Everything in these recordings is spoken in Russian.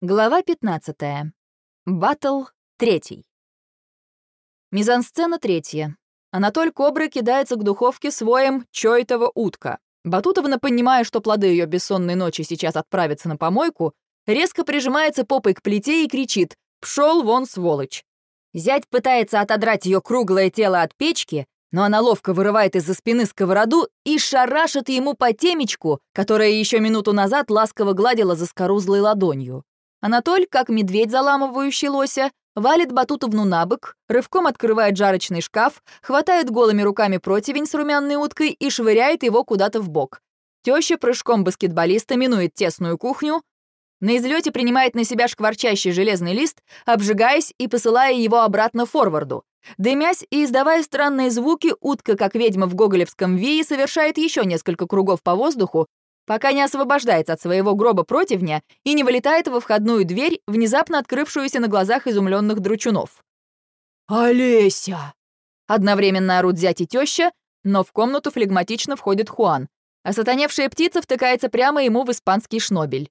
Глава 15. Баттл третий. Мизансцена третья. Анатоль Кобры кидается к духовке своим чойтова утка. Батутовна, понимая, что плоды ее бессонной ночи сейчас отправятся на помойку, резко прижимается попой к плите и кричит «Пшел вон, сволочь!». Зять пытается отодрать ее круглое тело от печки, но она ловко вырывает из-за спины сковороду и шарашит ему по темечку, которая еще минуту назад ласково гладила за скорузлой ладонью. Анатоль, как медведь, заламывающий лося, валит Батутовну на бок, рывком открывает жарочный шкаф, хватает голыми руками противень с румяной уткой и швыряет его куда-то в бок. Теща прыжком баскетболиста минует тесную кухню, на излете принимает на себя шкварчащий железный лист, обжигаясь и посылая его обратно форварду. Дымясь и издавая странные звуки, утка, как ведьма в гоголевском вии, совершает еще несколько кругов по воздуху, пока не освобождается от своего гроба противня и не вылетает во входную дверь, внезапно открывшуюся на глазах изумленных дручунов. «Олеся!» Одновременно орут зять и теща, но в комнату флегматично входит Хуан, а сатаневшая птица втыкается прямо ему в испанский шнобель.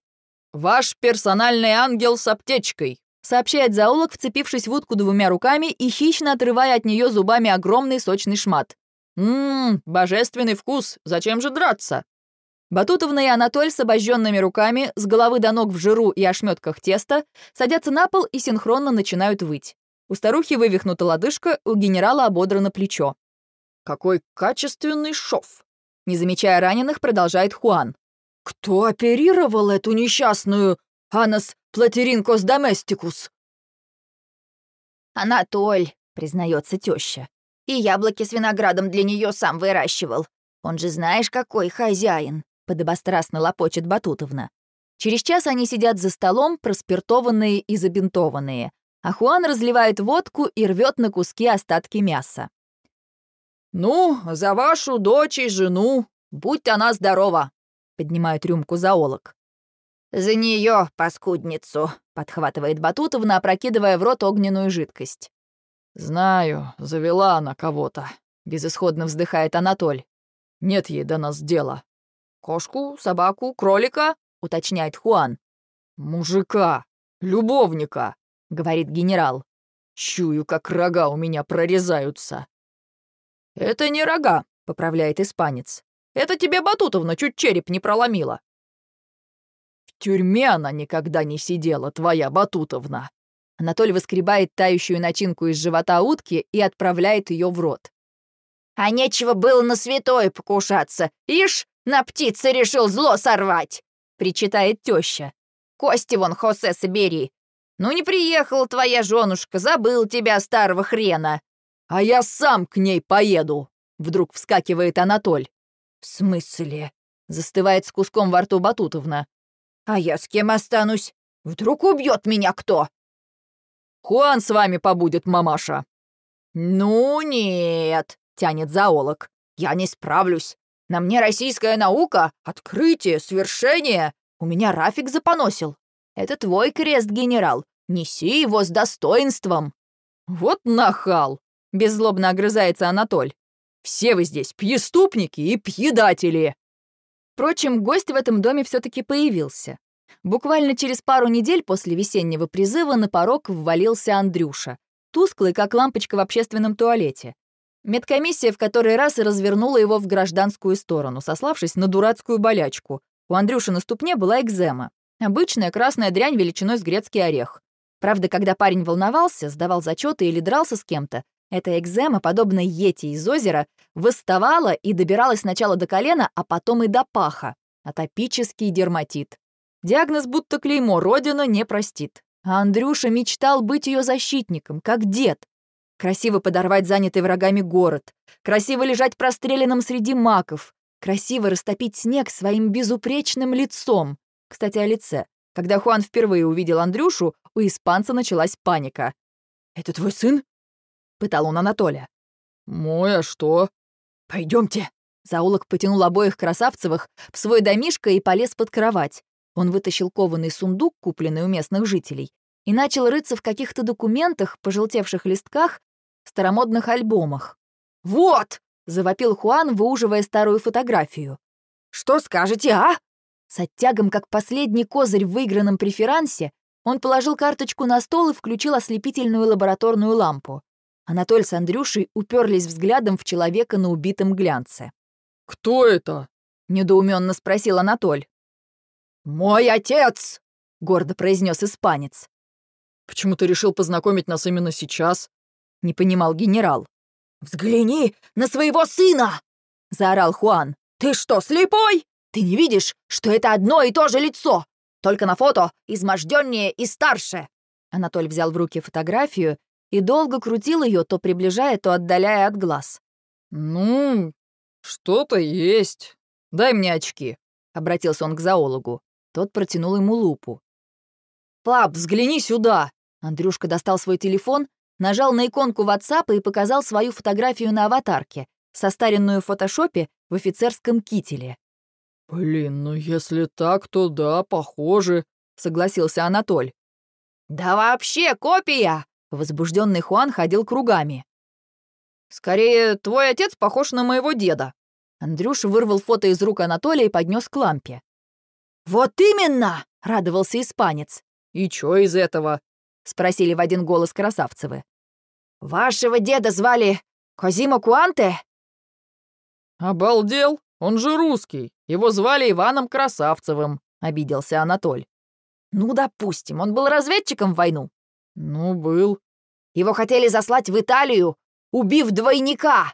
«Ваш персональный ангел с аптечкой», сообщает зоолог, вцепившись в утку двумя руками и хищно отрывая от нее зубами огромный сочный шмат. «Ммм, божественный вкус, зачем же драться?» Батутовна и Анатоль с обожженными руками, с головы до ног в жиру и ошметках теста, садятся на пол и синхронно начинают выть. У старухи вывихнута лодыжка, у генерала ободрано плечо. «Какой качественный шов!» Не замечая раненых, продолжает Хуан. «Кто оперировал эту несчастную Анас Платеринкос Доместикус?» «Анатоль», — признается теща. «И яблоки с виноградом для нее сам выращивал. Он же знаешь, какой хозяин» подобострастно лопочет Батутовна. Через час они сидят за столом, проспиртованные и забинтованные, а Хуан разливает водку и рвет на куски остатки мяса. «Ну, за вашу дочь и жену, будь она здорова!» — поднимает рюмку зоолог. «За нее, паскудницу!» — подхватывает Батутовна, опрокидывая в рот огненную жидкость. «Знаю, завела она кого-то», — безысходно вздыхает Анатоль. «Нет ей до нас дела. «Кошку, собаку, кролика?» — уточняет Хуан. «Мужика, любовника», — говорит генерал. «Чую, как рога у меня прорезаются». «Это не рога», — поправляет испанец. «Это тебе Батутовна чуть череп не проломила». «В тюрьме она никогда не сидела, твоя Батутовна». Анатоль выскребает тающую начинку из живота утки и отправляет ее в рот. «А нечего было на святое покушаться. Ишь, на птице решил зло сорвать!» — причитает теща. «Кости вон, Хосе, собери. Ну не приехала твоя женушка, забыл тебя, старого хрена!» «А я сам к ней поеду!» — вдруг вскакивает Анатоль. «В смысле?» — застывает с куском во рту Батутовна. «А я с кем останусь? Вдруг убьет меня кто?» «Хуан с вами побудет, мамаша!» «Ну нет!» — тянет зоолог. «Я не справлюсь. На мне российская наука, открытие, свершение. У меня Рафик запоносил. Это твой крест, генерал. Неси его с достоинством». «Вот нахал!» — беззлобно огрызается Анатоль. «Все вы здесь преступники и пьедатели!» Впрочем, гость в этом доме все таки появился. Буквально через пару недель после весеннего призыва на порог ввалился Андрюша, тусклый, как лампочка в общественном туалете. Медкомиссия в который раз развернула его в гражданскую сторону, сославшись на дурацкую болячку. У Андрюши на ступне была экзема. Обычная красная дрянь величиной с грецкий орех. Правда, когда парень волновался, сдавал зачеты или дрался с кем-то, эта экзема, подобно йети из озера, выставала и добиралась сначала до колена, а потом и до паха. Атопический дерматит. Диагноз будто клеймо «Родина не простит». А Андрюша мечтал быть ее защитником, как дед, Красиво подорвать занятый врагами город. Красиво лежать простреленным среди маков. Красиво растопить снег своим безупречным лицом. Кстати, о лице. Когда Хуан впервые увидел Андрюшу, у испанца началась паника. «Это твой сын?» — пытал он Анатолия. «Мой, а что?» Пойдемте. Заулок потянул обоих красавцевых в свой домишко и полез под кровать. Он вытащил кованый сундук, купленный у местных жителей, и начал рыться в каких-то документах, пожелтевших листках, старомодных альбомах. «Вот!» — завопил Хуан, выуживая старую фотографию. «Что скажете, а?» С оттягом, как последний козырь в выигранном преферансе, Он положил карточку на стол и включил ослепительную лабораторную лампу. Анатоль с Андрюшей уперлись взглядом в человека на убитом глянце. «Кто это?» — недоуменно спросил Анатоль. «Мой отец!» — гордо произнес испанец. «Почему ты решил познакомить нас именно сейчас?» — не понимал генерал. «Взгляни на своего сына!» — заорал Хуан. «Ты что, слепой? Ты не видишь, что это одно и то же лицо? Только на фото изможденнее и старше!» Анатоль взял в руки фотографию и долго крутил ее, то приближая, то отдаляя от глаз. «Ну, что-то есть. Дай мне очки», — обратился он к зоологу. Тот протянул ему лупу. «Пап, взгляни сюда!» Андрюшка достал свой телефон, нажал на иконку WhatsApp и показал свою фотографию на аватарке, состаренную в фотошопе в офицерском кителе. «Блин, ну если так, то да, похоже», — согласился Анатоль. «Да вообще копия!» — возбужденный Хуан ходил кругами. «Скорее, твой отец похож на моего деда». Андрюша вырвал фото из рук Анатолия и поднес к лампе. «Вот именно!» — радовался испанец. «И чё из этого?» — спросили в один голос Красавцевы. «Вашего деда звали Козимо Куанте?» «Обалдел! Он же русский. Его звали Иваном Красавцевым», — обиделся Анатоль. «Ну, допустим, он был разведчиком в войну». «Ну, был». «Его хотели заслать в Италию, убив двойника».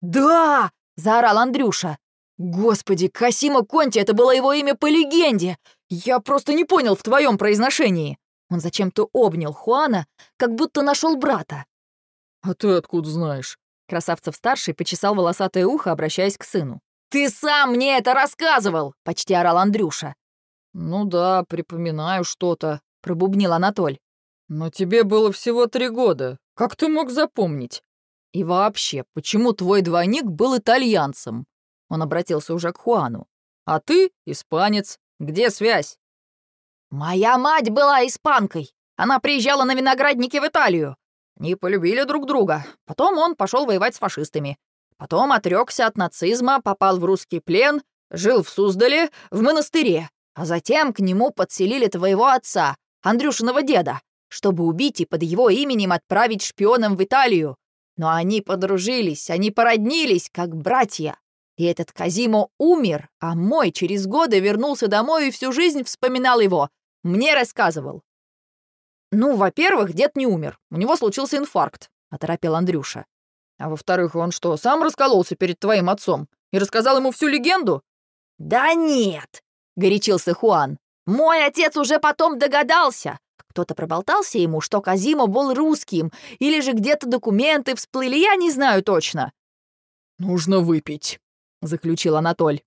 «Да!» — заорал Андрюша. «Господи, Касима Конти — это было его имя по легенде! Я просто не понял в твоем произношении!» Он зачем-то обнял Хуана, как будто нашел брата. «А ты откуда знаешь?» Красавцев-старший почесал волосатое ухо, обращаясь к сыну. «Ты сам мне это рассказывал!» — почти орал Андрюша. «Ну да, припоминаю что-то», — пробубнил Анатоль. «Но тебе было всего три года. Как ты мог запомнить?» «И вообще, почему твой двойник был итальянцем?» Он обратился уже к Хуану. «А ты испанец. Где связь?» «Моя мать была испанкой. Она приезжала на виноградники в Италию. Не полюбили друг друга. Потом он пошел воевать с фашистами. Потом отрекся от нацизма, попал в русский плен, жил в Суздале, в монастыре. А затем к нему подселили твоего отца, Андрюшиного деда, чтобы убить и под его именем отправить шпионом в Италию. Но они подружились, они породнились, как братья. И этот Казимо умер, а мой через годы вернулся домой и всю жизнь вспоминал его. Мне рассказывал. «Ну, во-первых, дед не умер. У него случился инфаркт», — оторопел Андрюша. «А во-вторых, он что, сам раскололся перед твоим отцом и рассказал ему всю легенду?» «Да нет!» — горячился Хуан. «Мой отец уже потом догадался. Кто-то проболтался ему, что Казимо был русским, или же где-то документы всплыли, я не знаю точно». «Нужно выпить», — заключил Анатоль.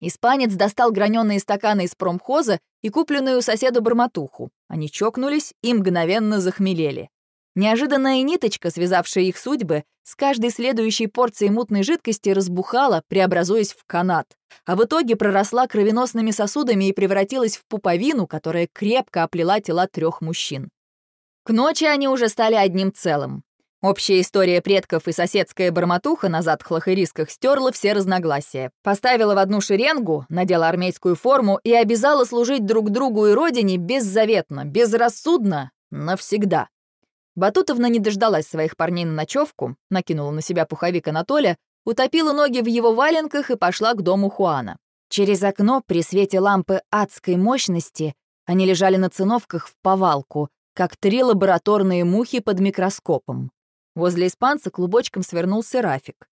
Испанец достал граненые стаканы из промхоза и купленную соседу барматуху. Они чокнулись и мгновенно захмелели. Неожиданная ниточка, связавшая их судьбы, с каждой следующей порцией мутной жидкости разбухала, преобразуясь в канат, а в итоге проросла кровеносными сосудами и превратилась в пуповину, которая крепко оплела тела трех мужчин. К ночи они уже стали одним целым. Общая история предков и соседская бормотуха на затхлых и рисках стерла все разногласия, поставила в одну шеренгу, надела армейскую форму и обязала служить друг другу и родине беззаветно, безрассудно, навсегда. Батутовна не дождалась своих парней на ночевку, накинула на себя пуховик Анатолия, утопила ноги в его валенках и пошла к дому Хуана. Через окно при свете лампы адской мощности они лежали на циновках в повалку, как три лабораторные мухи под микроскопом. Возле испанца клубочком свернулся Рафик.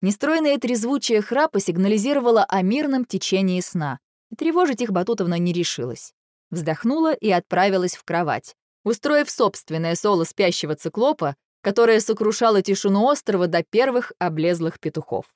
Нестройное трезвучие храпа сигнализировало о мирном течении сна, и тревожить их Батутовна не решилась. Вздохнула и отправилась в кровать устроив собственное соло спящего циклопа, которое сокрушало тишину острова до первых облезлых петухов.